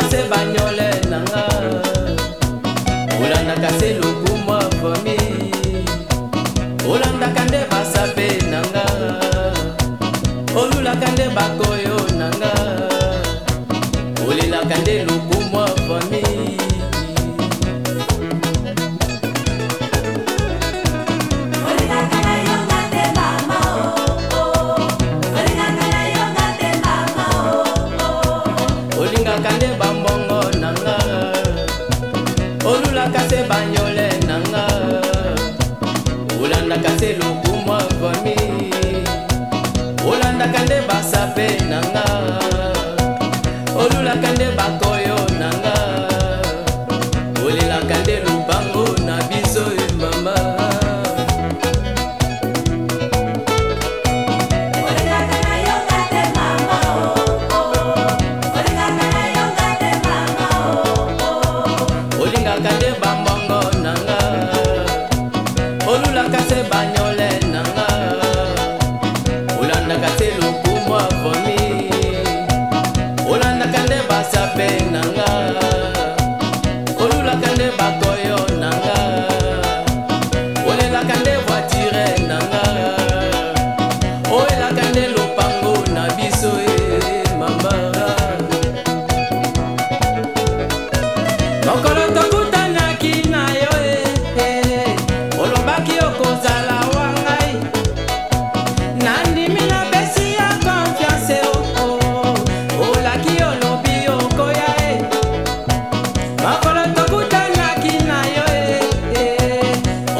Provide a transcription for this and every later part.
olandaka se banyole nanga olandaka se lokumwa fami olandaka nde basape nanga olulaka nde bakoyo nanga olelaka nde loku Yeah. mokolo tokutanaki na yo e olobaki okozala wa ngai nandimi napesi ya konfiance oo oh, oh. olaki olobi okoya e eh. mokolo tokutanaki na yo e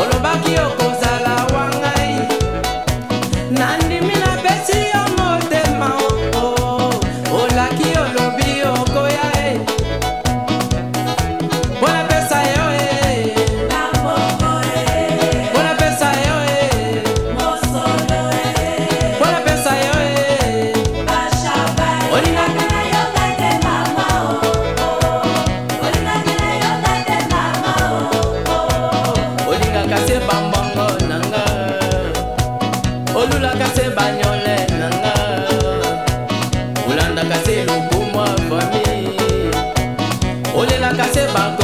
olobaki okozala wa ngai nandimi na olelaka se bango